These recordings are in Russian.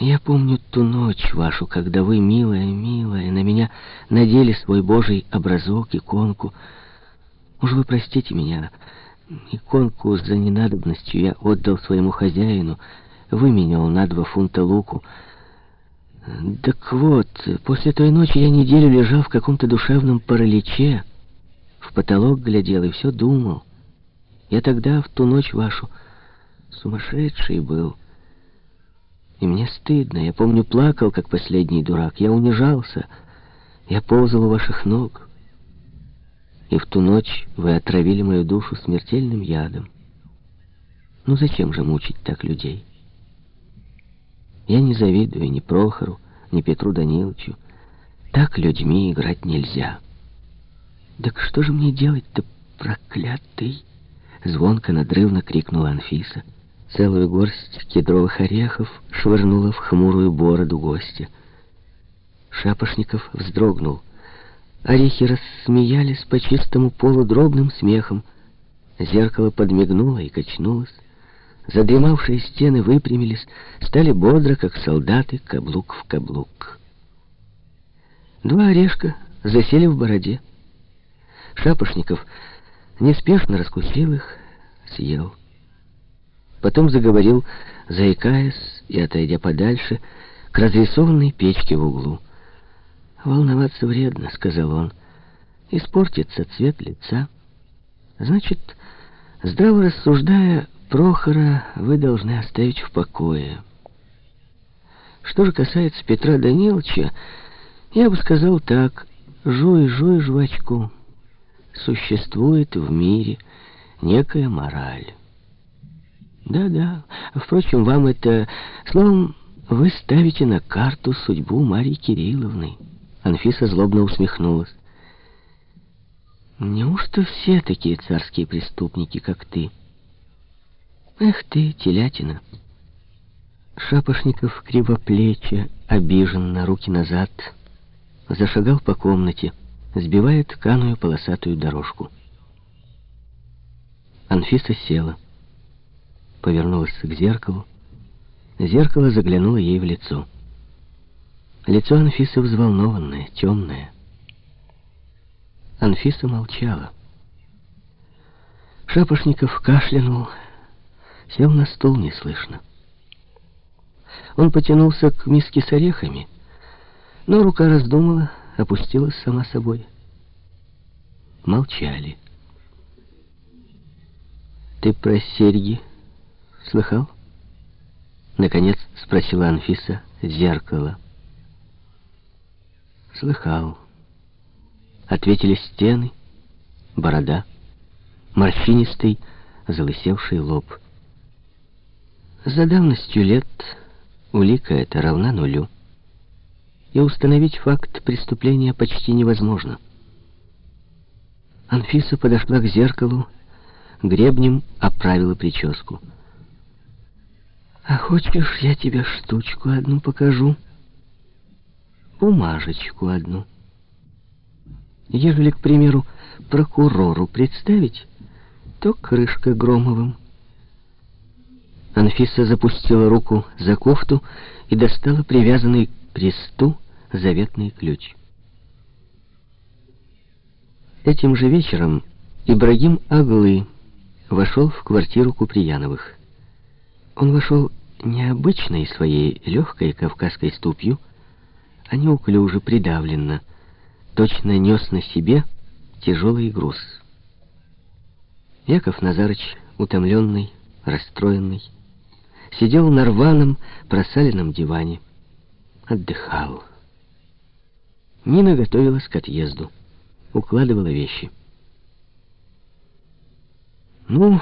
Я помню ту ночь вашу, когда вы, милая, милая, на меня надели свой божий образок, иконку. Уж вы простите меня, иконку за ненадобностью я отдал своему хозяину, выменял на два фунта луку. Так вот, после той ночи я неделю лежал в каком-то душевном параличе, в потолок глядел и все думал. Я тогда, в ту ночь вашу, сумасшедший был. И мне стыдно. Я помню, плакал, как последний дурак. Я унижался. Я ползал у ваших ног. И в ту ночь вы отравили мою душу смертельным ядом. Ну зачем же мучить так людей? Я не завидую ни Прохору, ни Петру Даниловичу. Так людьми играть нельзя. Так что же мне делать-то, проклятый? Звонко, надрывно крикнула Анфиса. Целую горсть кедровых орехов швырнула в хмурую бороду гостя. Шапошников вздрогнул. Орехи рассмеялись по чистому полу дробным смехом. Зеркало подмигнуло и качнулось. Задремавшие стены выпрямились, стали бодро, как солдаты, каблук в каблук. Два орешка засели в бороде. Шапошников неспешно раскусил их, съел. Потом заговорил, заикаясь и отойдя подальше, к разрисованной печке в углу. «Волноваться вредно», — сказал он. «Испортится цвет лица. Значит, здраво рассуждая, Прохора вы должны оставить в покое. Что же касается Петра Даниловича, я бы сказал так. Жуй, жуй жвачку. Существует в мире некая мораль». Да-да. Впрочем, вам это... Словом, вы ставите на карту судьбу Марии Кирилловны. Анфиса злобно усмехнулась. Неужто все такие царские преступники, как ты? Эх ты, телятина. Шапошников кривоплечья, обиженно, руки назад, зашагал по комнате, сбивая тканую полосатую дорожку. Анфиса села повернулась к зеркалу. Зеркало заглянуло ей в лицо. Лицо Анфисы взволнованное, темное. Анфиса молчала. Шапошников кашлянул, сел на стул неслышно. Он потянулся к миске с орехами, но рука раздумала, опустилась сама собой. Молчали. «Ты про серьги Слыхал? Наконец спросила Анфиса зеркало. Слыхал. Ответили стены, борода, морщинистый, залысевший лоб. За давностью лет улика эта равна нулю. И установить факт преступления почти невозможно. Анфиса подошла к зеркалу, гребнем оправила прическу. А хочешь, я тебе штучку одну покажу? Бумажечку одну. Ежели, к примеру, прокурору представить, то крышка Громовым. Анфиса запустила руку за кофту и достала привязанный к кресту заветный ключ. Этим же вечером Ибрагим Аглы вошел в квартиру Куприяновых. Он вошел необычной своей легкой кавказской ступью, а неуклюже придавленно, точно нес на себе тяжелый груз. Яков Назарыч, утомленный, расстроенный, сидел на рваном, просаленном диване, отдыхал. Нина готовилась к отъезду, укладывала вещи. «Ну,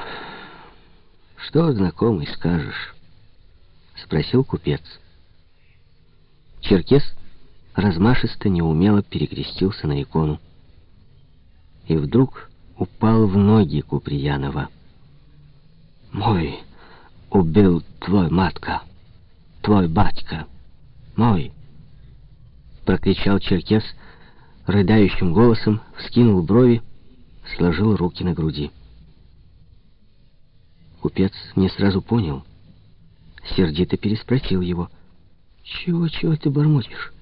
что, знакомый, скажешь?» — спросил купец. Черкес размашисто неумело перекрестился на икону. И вдруг упал в ноги Куприянова. «Мой убил твой матка, твой батька, мой!» Прокричал Черкес рыдающим голосом, вскинул брови, сложил руки на груди. Купец не сразу понял — сердито переспросил его. Чего, чего ты бормочешь?